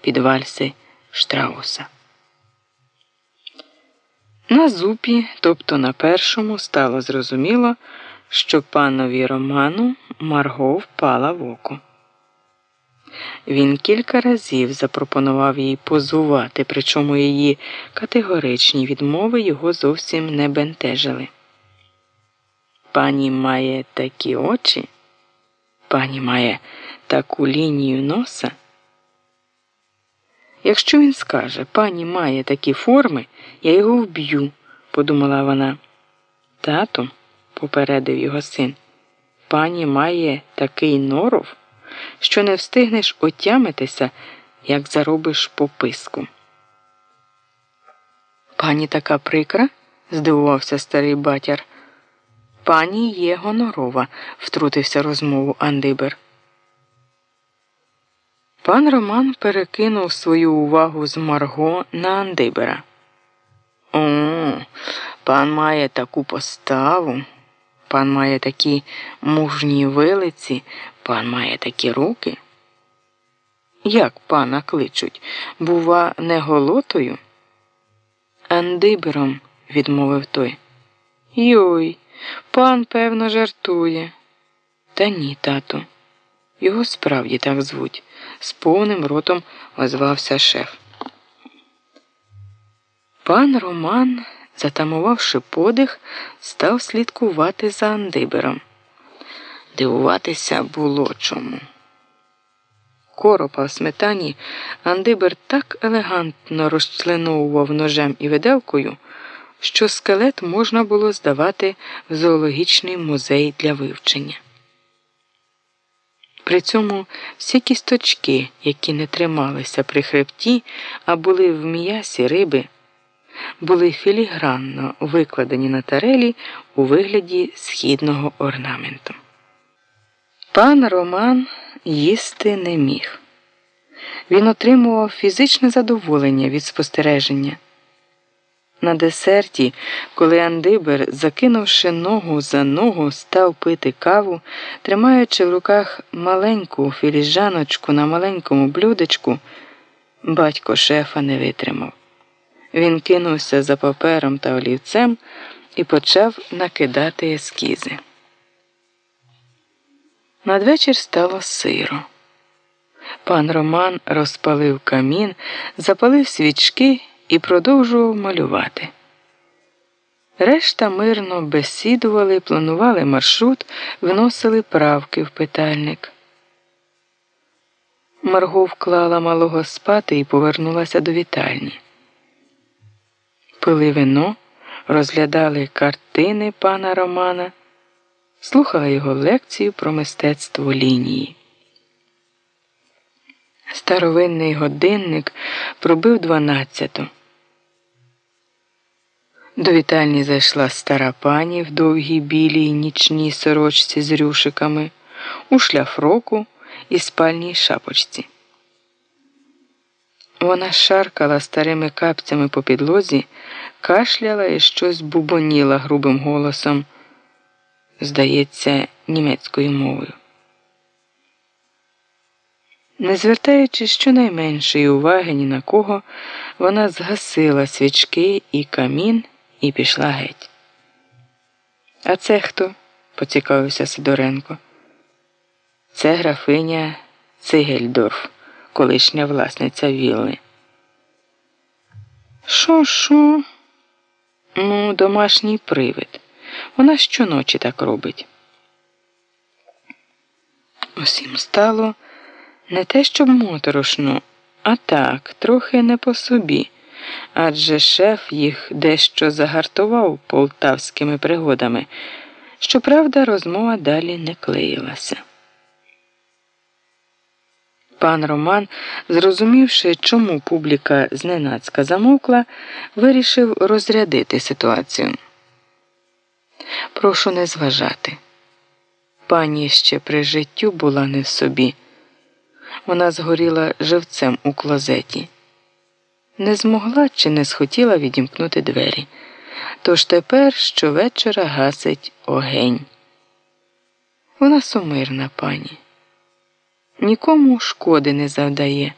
під вальси Штрауса. На зупі, тобто на першому, стало зрозуміло, що панові Роману Марго впала в око. Він кілька разів запропонував їй позувати, причому її категоричні відмови його зовсім не бентежили. Пані має такі очі, пані має таку лінію носа. Якщо він скаже, пані має такі форми, я його вб'ю, подумала вона. Тату, попередив його син, пані має такий норов, що не встигнеш отямитися, як заробиш пописку. Пані така прикра? здивувався старий батяр. Пані є гонорова, втрутився розмову Андибер. Пан Роман перекинув свою увагу з Марго на Андибера. О, пан має таку поставу, пан має такі мужні вилиці, пан має такі руки. Як пана кличуть? Бува, не голотою? Андибером, відмовив той. Йой, пан, певно, жартує. Та ні, тату. Його справді так звуть, з повним ротом озвався шеф. Пан Роман, затамувавши подих, став слідкувати за Андибером. Дивуватися було чому. Коропа в сметані Андибер так елегантно розчленовував ножем і виделкою, що скелет можна було здавати в зоологічний музей для вивчення. При цьому всі кісточки, які не трималися при хребті, а були в м'ясі риби, були філігранно викладені на тарелі у вигляді східного орнаменту. Пан Роман їсти не міг. Він отримував фізичне задоволення від спостереження. На десерті, коли Андибер, закинувши ногу за ногу, став пити каву, тримаючи в руках маленьку філіжаночку на маленькому блюдечку, батько шефа не витримав. Він кинувся за папером та олівцем і почав накидати ескізи. Надвечір стало сиро. Пан Роман розпалив камін, запалив свічки і продовжував малювати. Решта мирно бесідували, планували маршрут, виносили правки в питальник. Марго вклала малого спати і повернулася до вітальні. Пили вино, розглядали картини пана Романа, слухали його лекцію про мистецтво лінії. Старовинний годинник пробив дванадцяту. До вітальні зайшла стара пані в довгій білій нічній сорочці з рюшиками, у шляфроку і спальній шапочці. Вона шаркала старими капцями по підлозі, кашляла і щось бубоніла грубим голосом, здається, німецькою мовою. Не звертаючи щонайменшої уваги ні на кого, вона згасила свічки і камін і пішла геть. А це хто? поцікавився Сидоренко. Це графиня Цигельдорф, колишня власниця вілли. Шо, шо? Ну, домашній привид. Вона щоночі так робить. Усім стало не те, щоб моторошно, а так, трохи не по собі адже шеф їх дещо загартував полтавськими пригодами. Щоправда, розмова далі не клеїлася. Пан Роман, зрозумівши, чому публіка зненацька замовкла, вирішив розрядити ситуацію. Прошу не зважати. Пані ще при життю була не в собі. Вона згоріла живцем у клозеті не змогла чи не схотіла відімкнути двері. Тож тепер щовечора гасить огень. Вона сумирна пані, нікому шкоди не завдає.